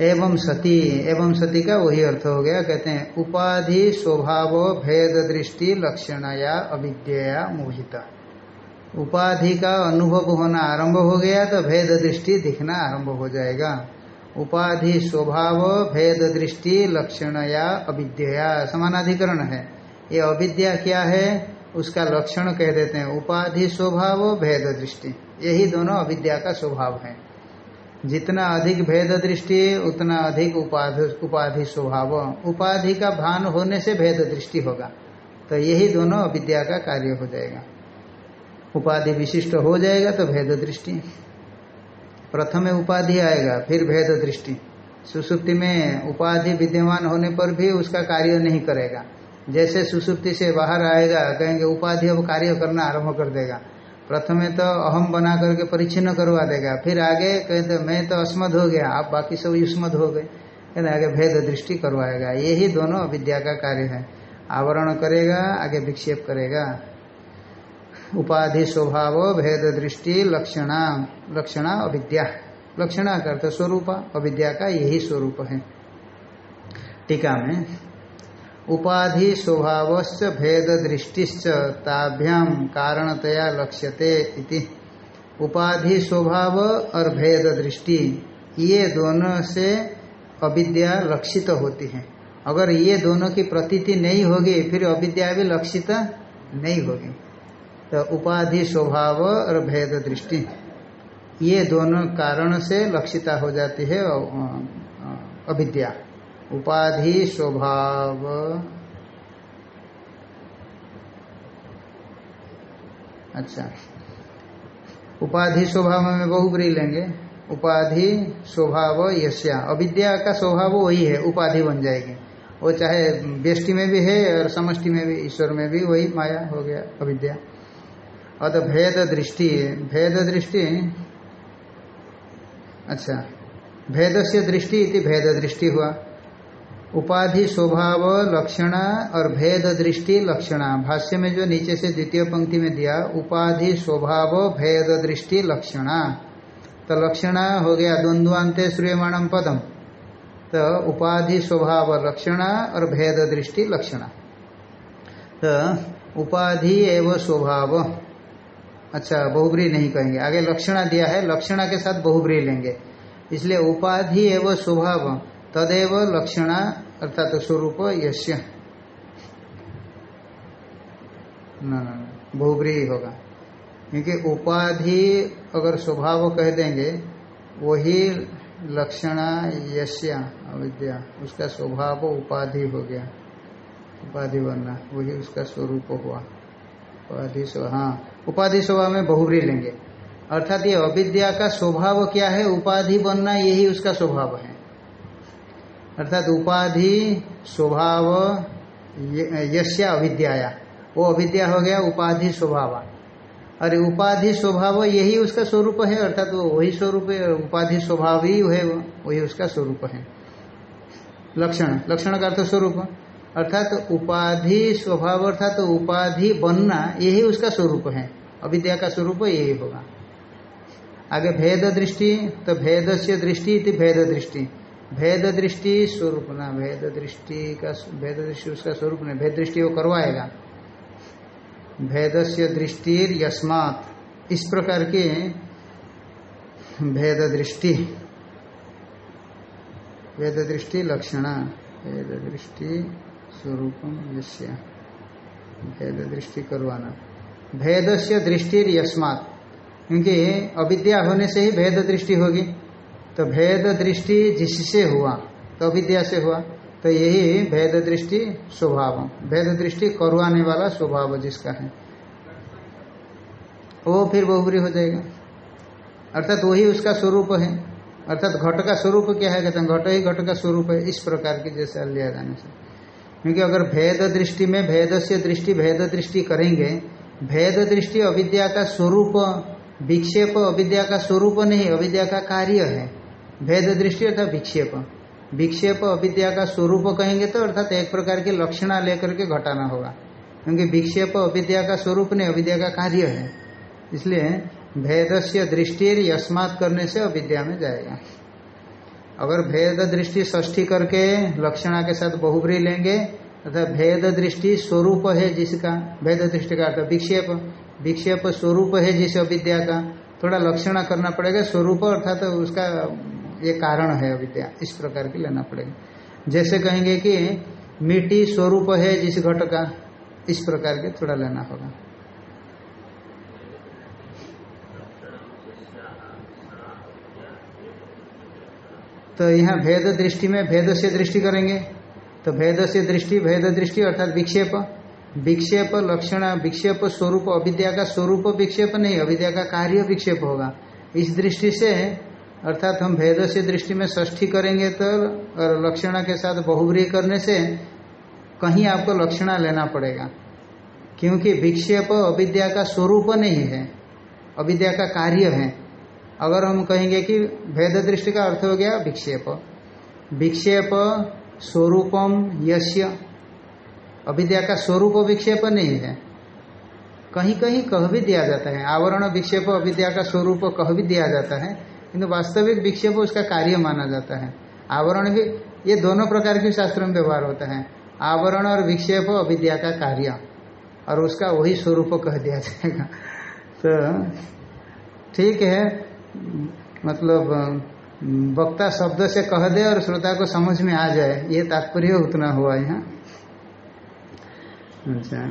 एवं सती एवं सती का वही अर्थ हो गया। कहते हैं, उपाधि, स्वभाव, भेद दृष्टि, लक्षणया अविद्या मोहिता। उपाधि का अनुभव होना आरंभ हो गया तो भेद दृष्टि दिखना आरंभ हो जाएगा। उपाधि स्वभाव, भेद दृष्टि लक्षण या अविद्या समानाधिकरण है। ये अविद्या क्या है? उसका लक्षण कह देते हैं, उपाधि स्वभाव, भेद दृष्टि। यही दोनों अविद्या का स्वभाव है। जितना अधिक भेद दृष्टि, उतना अधिक उपाधि उपाधि स्वभाव। उपाधि का भान होने से भेद दृष्टि होगा। तो यही दोनों अविद्या का कार्य हो जाएगा। उपाधि विशिष्ट हो जाएगा तो भेद दृष्टि। प्रथम उपाधि आएगा, फिर भेद दृष्टि। सुसुप्ति में उपाधि विद्यमान होने पर भी उसका कार्य नहीं करेगा। जैसे सुसुप्ति से बाहर आएगा, कहेंगे उपाधि अब कार्य करना आरंभ कर देगा। प्रथमे तो अहम बना करके परिचिन्न करवा देगा। फिर आगे कहते, मैं तो अस्मद हो गया, आप बाकी सब युष्मद हो गए। कहते, आगे भेद दृष्टि करवाएगा। यही दोनों विद्या का कार्य है। आवरण करेगा, आगे विक्षेप करेगा। उपाधि स्वभाव भेद दृष्टि लक्षणा लक्षणा अविद्या। लक्षणा करते स्वरूप, अविद्या का यही स्वरूप है। टीका में, उपाधि स्वभाव भेद दृष्टिश्च ताभ्याम कारणतया लक्ष्यते इति। उपाधि स्वभाव और भेद दृष्टि, ये दोनों से अविद्या लक्षित होती है। अगर ये दोनों की प्रतीति नहीं होगी, फिर अविद्या भी लक्षित नहीं होगी। तो उपाधि स्वभाव और भेद दृष्टि, ये दोनों कारण से लक्षिता हो जाती है अविद्या। उपाधि स्वभाव। अच्छा। उपाधि स्वभाव में बहुब्री लेंगे। उपाधि स्वभाव यश्या अविद्या का स्वभाव वही है, उपाधि बन जाएगी। वो चाहे व्यष्टि में भी है और समष्टि में भी, ईश्वर में भी वही माया हो गया, अविद्या। अत भेद दृष्टि भेद दृष्टि? अच्छा भेद से दृष्टि इति भेद दृष्टि हुआ। उपाधि, स्वभाव, लक्षणा और भेद दृष्टि, लक्षणा। भाष्य में जो नीचे से द्वितीय पंक्ति में दिया, उपाधि, स्वभाव, भेद दृष्टि, लक्षणा। तो लक्षणा हो गया द्वंद्वान्ते श्रूयमाणम पदम तो उपाधि, स्वभाव, लक्षणा और भेद दृष्टि, लक्षणा। तो उपाधि एवं स्वभाव। अच्छा बहुब्री नहीं कहेंगे। आगे लक्षणा दिया है, लक्षणा के साथ बहुब्री लेंगे। इसलिए उपाधि एवं स्वभाव, तदेव लक्षणा, अर्थात तो स्वरूप यश्य बहुब्री होगा। क्योंकि उपाधि अगर स्वभाव कह देंगे, वही लक्षणा यश्य अविद्या, उसका स्वभाव उपाधि हो गया। उपाधि बनना, वही उसका स्वरूप हुआ। उपाधि हाँ। उपाधि स्वभाव में बहुब्री लेंगे। अर्थात ये अविद्या का स्वभाव क्या है? उपाधि बनना यही उसका स्वभाव है। अर्थात उपाधि, स्वभाव यश्या अविद्याया। वो अविद्या हो गया, उपाधि स्वभाव। अरे उपाधि स्वभाव यही उसका स्वरूप है, अर्थात वो वही स्वरूप है, उपाधि स्वभाव ही है, वही उसका स्वरूप है। लक्षण लक्षण का अर्थ स्वरूप। अर्थात तो उपाधि स्वभाव, अर्थात तो उपाधि बनना यही उसका स्वरूप है। अविद्या का स्वरूप यही होगा। आगे भेद दृष्टि तो भेद से दृष्टि भेद दृष्टि। भेद दृष्टि स्वरूप ना, भेद दृष्टि का भेद दृष्टि उसका स्वरूप नहीं। भेद दृष्टि वो करवाएगा। भेद से दृष्टि यस्मात। इस प्रकार के भेद दृष्टि। भेद दृष्टि लक्षणा। भेद दृष्टि स्वरूपम यश्य भेद दृष्टि करवाना भेद से दृष्टि यस्मात। क्योंकि अविद्या होने से ही भेद दृष्टि होगी। तो भेद दृष्टि जिससे हुआ तो अविद्या से हुआ तो यही भेद दृष्टि स्वभाव। भेद दृष्टि करवाने वाला स्वभाव जिसका है। वो फिर बहुबरी हो जाएगा। अर्थात वही उसका स्वरूप है। अर्थात घट का स्वरूप क्या है? कहते हैं, घट ही घट का स्वरूप है। इस प्रकार की जैसे लिया जाने से क्योंकि अगर भेद दृष्टि में भेद से दृष्टि, भेद दृष्टि करेंगे, भेद दृष्टि अविद्या का स्वरूप, विक्षेप अविद्या का स्वरूप नहीं, अविद्या का कार्य है। भेद दृष्टि अर्थात विक्षेप। विक्षेप अविद्या का स्वरूप कहेंगे तो अर्थात एक प्रकार की लक्षणा लेकर के घटाना होगा। क्योंकि विक्षेप अविद्या का स्वरूप नहीं, अविद्या का कार्य है। इसलिए भेद से दृष्टि यस्मात करने से अविद्या में जाएगा। अगर भेद दृष्टि ष्ठी करके लक्षणा के साथ बहुब्री लेंगे अर्थात भेद दृष्टि स्वरूप है जिसका, भेद दृष्टि का अर्थ विक्षेप विक्षेप स्वरूप है जिस अविद्या का, थोड़ा लक्षणा करना पड़ेगा, स्वरूप अर्थात तो उसका ये कारण है अविद्या, इस प्रकार की लेना पड़ेगा। जैसे कहेंगे कि मिट्टी स्वरूप है जिस घट का, इस प्रकार के थोड़ा लेना होगा। तो यहाँ भेद दृष्टि में भेद से दृष्टि करेंगे। तो भेद से दृष्टि, भेद दृष्टि अर्थात विक्षेप। विक्षेप लक्षण, विक्षेप स्वरूप, अविद्या का स्वरूप विक्षेप नहीं, अविद्या का कार्य विक्षेप होगा। इस दृष्टि से अर्थात हम भेद से दृष्टि में ष्ठी करेंगे तो और लक्षणा के साथ बहुब्री करने से कहीं आपको लक्षणा लेना पड़ेगा। क्योंकि विक्षेप अविद्या का स्वरूप नहीं है, अविद्या का कार्य है। अगर हम कहेंगे कि भेद दृष्टि का अर्थ हो गया विक्षेप। विक्षेप स्वरूपम यश्य अविद्या का स्वरूप विक्षेप नहीं है। कहीं कहीं कह भी दिया जाता है। आवरण विक्षेप, अविद्या का स्वरूप कह भी दिया जाता है। किंतु वास्तविक विक्षेप उसका कार्य माना जाता है। आवरण भी, ये दोनों प्रकार के शास्त्रों में व्यवहार होता है। आवरण और विक्षेप, अविद्या का कार्य। और उसका वही स्वरूप कह दिया जाएगा। तो ठीक है। मतलब वक्ता शब्द से कह दे और श्रोता को समझ में आ जाए, ये तात्पर्य उतना हुआ यहाँ। अच्छा।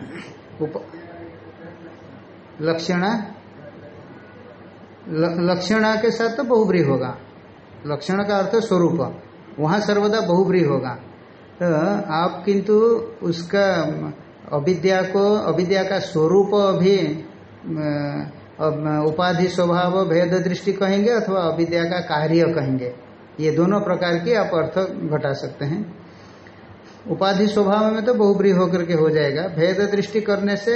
लक्षणा? लक्षणा के साथ तो बहुब्री होगा। लक्षण का अर्थ स्वरूप। वहाँ सर्वदा बहुब्री होगा। तो आप किंतु उसका अविद्या को, अविद्या का स्वरूप अभी उपाधि स्वभाव भेद दृष्टि कहेंगे अथवा अविद्या का कार्य कहेंगे। ये दोनों प्रकार की आप अर्थ घटा सकते हैं। उपाधि स्वभाव में तो बहुब्री होकर के हो जाएगा। भेद दृष्टि करने से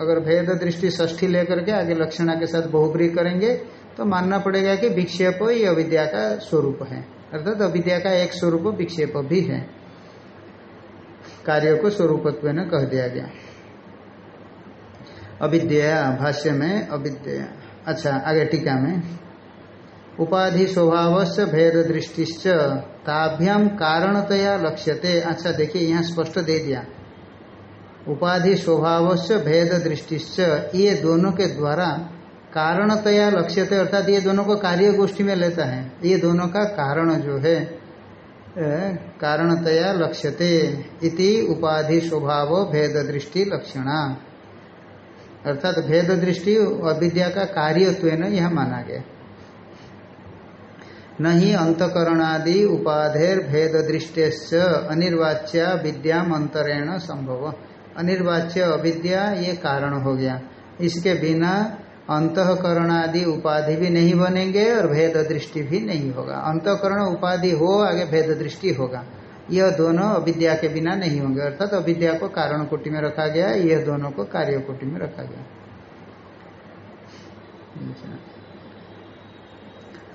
अगर भेद दृष्टि ष्ठी लेकर के आगे लक्षणा के साथ बहुब्री करेंगे तो मानना पड़ेगा कि विक्षेप ये अविद्या का स्वरूप है। अर्थात तो अविद्या का एक स्वरूप विक्षेप भी है। कार्य को स्वरूपत्व कह दिया गया। अविद्या भाष्य में अविद्या। अच्छा आगे टीका में। उपाधि स्वभाव से भेद दृष्टिश्च ताभ्याम कारणतया लक्ष्यते। अच्छा देखिए, यहाँ स्पष्ट दे दिया। उपाधि स्वभाव से भेद दृष्टिश्च ये दोनों के द्वारा कारणतया लक्ष्यते, अर्थात ये दोनों को कार्य गोष्ठी में लेता है। ये दोनों का कारण जो है कारणतया लक्ष्यते इति उपाधि स्वभाव भेद दृष्टि लक्षणा। अर्थात भेद दृष्टि अविद्या का कार्यत्व यह माना गया। नहीं अंतकरणादि उपाधेर भेद दृष्टि अनिर्वाच्या विद्याम अंतरेण संभव। अनिर्वाच्य अविद्या ये कारण हो गया। इसके बिना अंतकरणादि उपाधि भी नहीं बनेंगे और भेद दृष्टि भी नहीं होगा। अंतकरण उपाधि हो, आगे भेद दृष्टि होगा। यह दोनों अविद्या के बिना नहीं होंगे, अर्थात अविद्या को कारण कोटि में रखा गया यह दोनों को कार्य कोटि में रखा गया।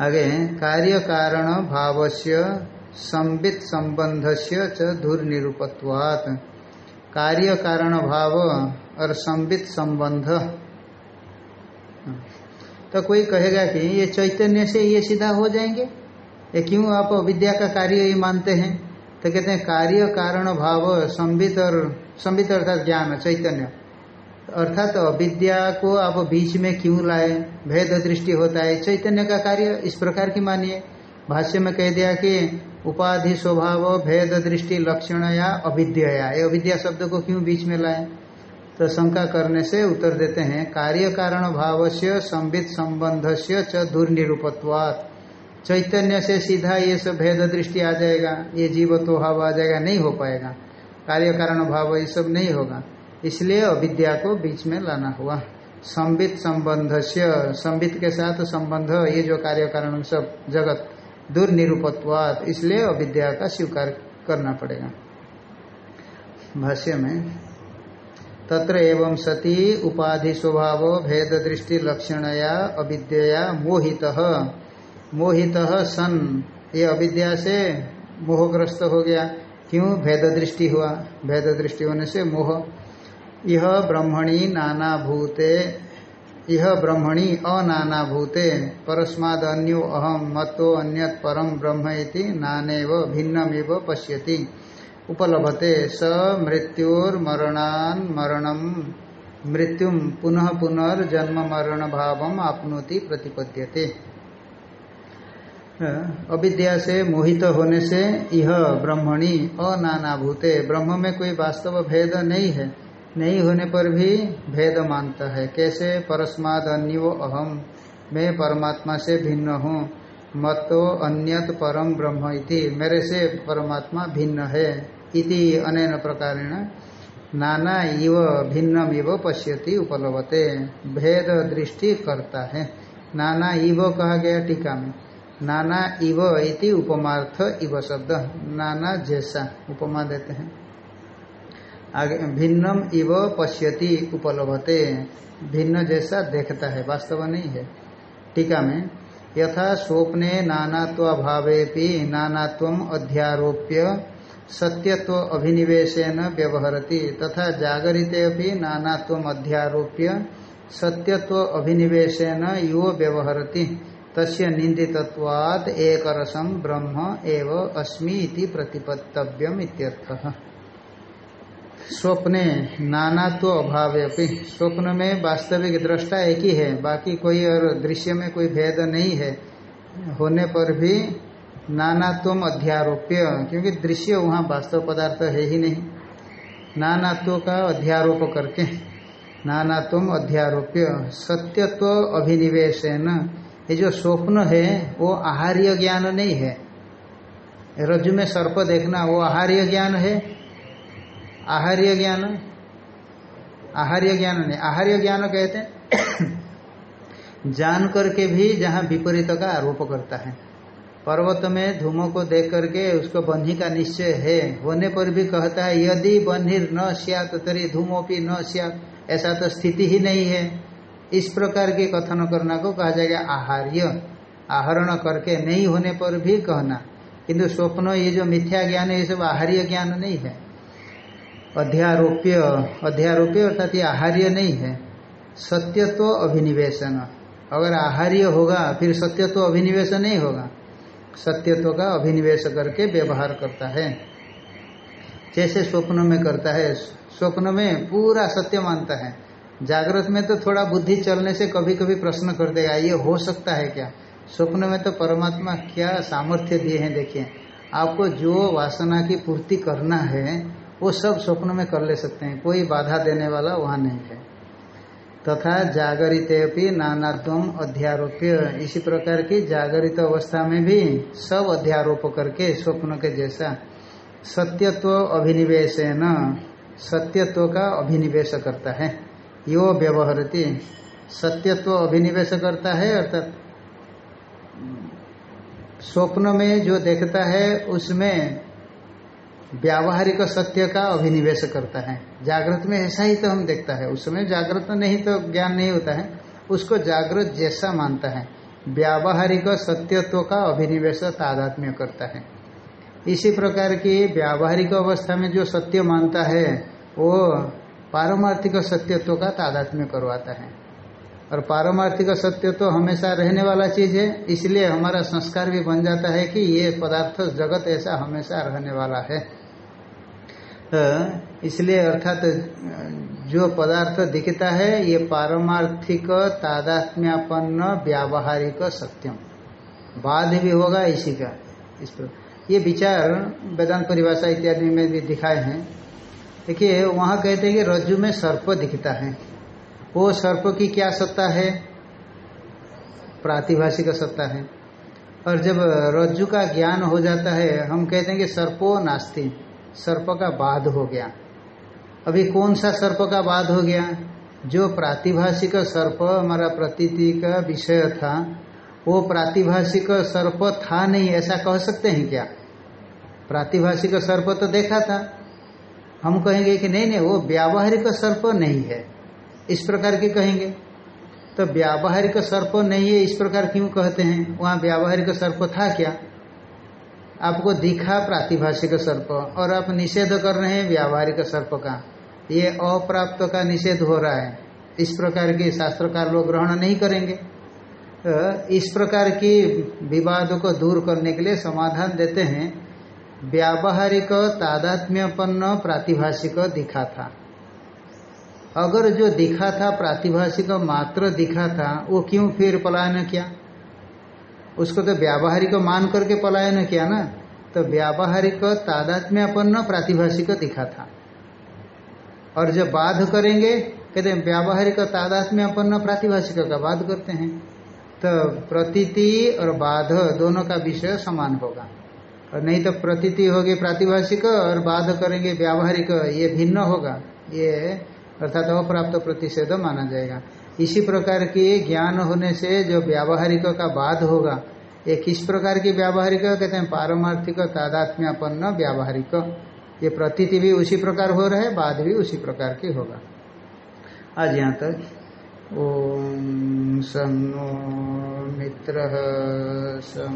आगे कार्य कारण भाव से संबित संबंध से धुर निरूपत्वात कार्य कारण भाव और संबित संबंध। तो कोई कहेगा कि ये चैतन्य से ये सीधा हो जाएँगे? ये क्यों आप अविद्या का कार्य ही मानते हैं? तो कहते हैं, कार्य, कारण, भाव संबित और संबित अर्थात ज्ञान, चैतन्य। अर्थात तो अविद्या को आप बीच में क्यों लाए? भेद दृष्टि होता है। चैतन्य का कार्य इस प्रकार की मानिए। भाष्य में कह दिया कि उपाधि, स्वभाव, भेद दृष्टि, लक्षण या अविद्या ये। अविद्या शब्द को क्यों बीच में लाए? तो शंका करने से उत्तर देते हैं, कार्य, कारण, भाव से संबित संबंध से च दुर्निरूपत्वात्। चैतन्य से सीधा ये सब भेद दृष्टि आ जाएगा, ये जीव तो भाव आ जाएगा, नहीं हो पाएगा। कार्य कारण भाव ये सब नहीं होगा। इसलिए अविद्या को बीच में लाना हुआ। संबित संबंध से संबित के साथ संबंध, ये जो कार्य कारण सब, जगत दुर्निरूपत्वाद इसलिए अविद्या का स्वीकार करना पड़ेगा। भाष्य में, तत्र एवं सती उपाधि स्वभाव, भेद दृष्टि लक्षणया अविद्या मोहित। मोहित सन। ये अविद्या से मोहग्रस्त हो गया। क्यों? भेद दृष्टि हुआ। भेद दृष्टि होने से मोह। यह ब्रह्मणी नाना भूते यह ब्रह्मणी अनाना भूते परस्माद अन्यो अहम मतो अन्यत परम ब्रह्म इति नानेव भिन्नमेव पश्यति। उपलभते स मृत्युर्मरणान मरणम मृत्यु पुनः पुनर्जन्म मरण भाव आपनोति प्रतिपद्यते। अविद्या से मोहित होने से यह ब्रह्मणी अनाना भूते ब्रह्म में कोई वास्तव भेद नहीं है। नहीं होने पर भी भेद मानता है। कैसे? परस्माद अन्यो अहम मैं परमात्मा से भिन्न हूँ। मतो अन्यत परम ब्रह्म इति। मेरे से परमात्मा भिन्न है। इति अनेन प्रकारेण नाना इव भिन्नम इव पश्यति उपलब्धते भेद दृष्टि करता है। नाना इव कहा गया टीका में। नाना इव इति उपमार्थ इव शब्द। नाना जैसा उपमा देते हैं। आगे, भिन्नम इव पश्यति उपलब्धते भिन्न जैसा देखता है, वास्तव नहीं है। टीका में, यथा स्वप्ने नानात्व भावे नानात्व अध्यारोप्य सत्यत्व अभिनिवेशन व्यवहरती, तथा जागरिते अभी नानात्व अध्यारोप्य सत्यत्व अभिनिवेशन यो व्यवहरती। तस्य निंदितत्वाद एक रसम ब्रह्म एव अस्मि इति प्रतिपत्तव्यम इत्यर्थः। स्वप्ने नानात्व अभाव स्वप्न में वास्तविक दृष्टा एक ही है, बाकी कोई और दृश्य में कोई भेद नहीं है। होने पर भी नानात्व अध्यारोप्य, क्योंकि दृश्य वहाँ वास्तव पदार्थ है ही नहीं। नानात्व का अध्यारोप करके नानात्व अध्यारोप्य, सत्यत्व अभिनिवेशन ये जो स्वप्न है, वो आहार्य ज्ञान नहीं है। रज्जु में सर्प देखना, वो आहार्य ज्ञान है? आहार्य ज्ञान? आहार्य ज्ञान नहीं। आहार्य ज्ञान कहते हैं, जान करके भी जहाँ विपरीत का आरोप करता है। पर्वत में धूमों को देख करके उसको बन्ही का निश्चय है। होने पर भी कहता है, यदि बन्हीर न सियात, तरी धूमो धूमोपी न सियात, ऐसा तो स्थिति ही नहीं है। इस प्रकार के कथन करना को कहा जाएगा आहार्य। आहरण करके नहीं होने पर भी कहना। किंतु स्वप्न, ये जो मिथ्या ज्ञान है, ये सब आहार्य ज्ञान नहीं है। अध्यारोप्य अध्यारोप्य अर्थात ये आहार्य नहीं है। सत्यत्व अभिनिवेशन। अगर आहार्य होगा, फिर सत्यत्व अभिनिवेश नहीं होगा। सत्यत्व का अभिनिवेश करके व्यवहार करता है। जैसे स्वप्न में करता है, स्वप्न में पूरा सत्य मानता है। जागृत में तो थोड़ा बुद्धि चलने से कभी कभी प्रश्न कर देगा ये हो सकता है क्या? स्वप्न में तो परमात्मा क्या सामर्थ्य दिए हैं, देखिए। आपको जो वासना की पूर्ति करना है, वो सब स्वप्न में कर ले सकते हैं। कोई बाधा देने वाला वहाँ नहीं है। तथा जागरित नानात्म अध्यारोप्य। इसी प्रकार की जागरित अवस्था में भी सब अध्यारोप करके स्वप्न के जैसा सत्यत्व अभिनिवेश न सत्यत्व का अभिनिवेश करता है। यो व्यवहरती। सत्यत्व अभिनिवेश करता है, अर्थात स्वप्न में जो देखता है, उसमें व्यावहारिक सत्य का अभिनिवेश करता है। जागृत में ऐसा ही तो हम देखता है। उस समय जागृत नहीं तो ज्ञान नहीं होता है। उसको जागृत जैसा मानता है। व्यावहारिक सत्यत्व का अभिनिवेश तादात्म्य करता है। इसी प्रकार की व्यावहारिक अवस्था में जो सत्य मानता है, वो पारमार्थिक सत्यत्व का तादात्म्य करवाता है। और पारमार्थिक सत्य तो हमेशा रहने वाला चीज़ है, इसलिए हमारा संस्कार भी बन जाता है कि ये पदार्थ जगत ऐसा हमेशा रहने वाला है। तो इसलिए अर्थात जो पदार्थ दिखता है, ये पारमार्थिक तादात्म्यापन्न व्यावहारिक सत्यम। बाध भी होगा इसी का। इस पर, ये विचार वेदांत परिभाषा इत्यादि में भी दिखाए हैं। देखिए, वहाँ कहते हैं कि रज्जु में सर्प दिखता है। वो सर्प की क्या सत्ता है? प्रातिभाषिक सत्ता है। और जब रज्जु का ज्ञान हो जाता है, हम कहते हैं कि सर्पो नास्ति, सर्प का बाध हो गया। अभी कौन सा सर्प का बाध हो गया? जो प्रातिभाषिक सर्प हमारा प्रतीति का विषय था, वो प्रातिभाषिक सर्प था नहीं, ऐसा कह सकते हैं क्या? प्रातिभाषिक सर्प तो देखा था। हम कहेंगे कि नहीं नहीं, वो व्यावहारिक सर्प नहीं है। इस प्रकार की कहेंगे। तो व्यावहारिक सर्प नहीं है, इस प्रकार क्यों कहते हैं? वहाँ व्यावहारिक सर्प था क्या? आपको दिखा प्रातिभाषिक सर्प और आप निषेध कर रहे हैं व्यावहारिक सर्प का। ये अप्राप्त का निषेध हो रहा है। इस प्रकार के शास्त्रकार लोग ग्रहण नहीं करेंगे। तो इस प्रकार की विवाद को दूर करने के लिए समाधान देते हैं। व्यावहारिक, तादात्म्यपन्न, प्रातिभाषिक दिखा था अगर जो दिखा था प्रातिभाषिक मात्र दिखा था वो क्यों फिर पलायन किया? उसको तो व्यावहारिक मान करके पलायन किया ना तो व्यावहारिक, तादात्म्यपन्न, प्रातिभाषिक दिखा था और जब बाध करेंगे, कहते हैं, व्यावहारिक, तादात्म्यपन्न, प्रातिभाषिक का बाध करते हैं तो प्रतीति और बाध दोनों का विषय समान होगा। और नहीं तो प्रतीति होगी प्रातिभाषिक और बाध करेंगे व्यावहारिक, ये भिन्न होगा। ये अर्थात अप्राप्त प्रतिषेध माना जाएगा। इसी प्रकार की ज्ञान होने से जो व्यावहारिक का बाध होगा, ये किस प्रकार की व्यावहारिक? कहते हैं पारमार्थिक, तादात्म्यपन्न व्यावहारिक। ये प्रतीति भी उसी प्रकार हो रहा बाद भी उसी प्रकार की होगा। आज यहाँ तक, ओम सन्नो मित्र सं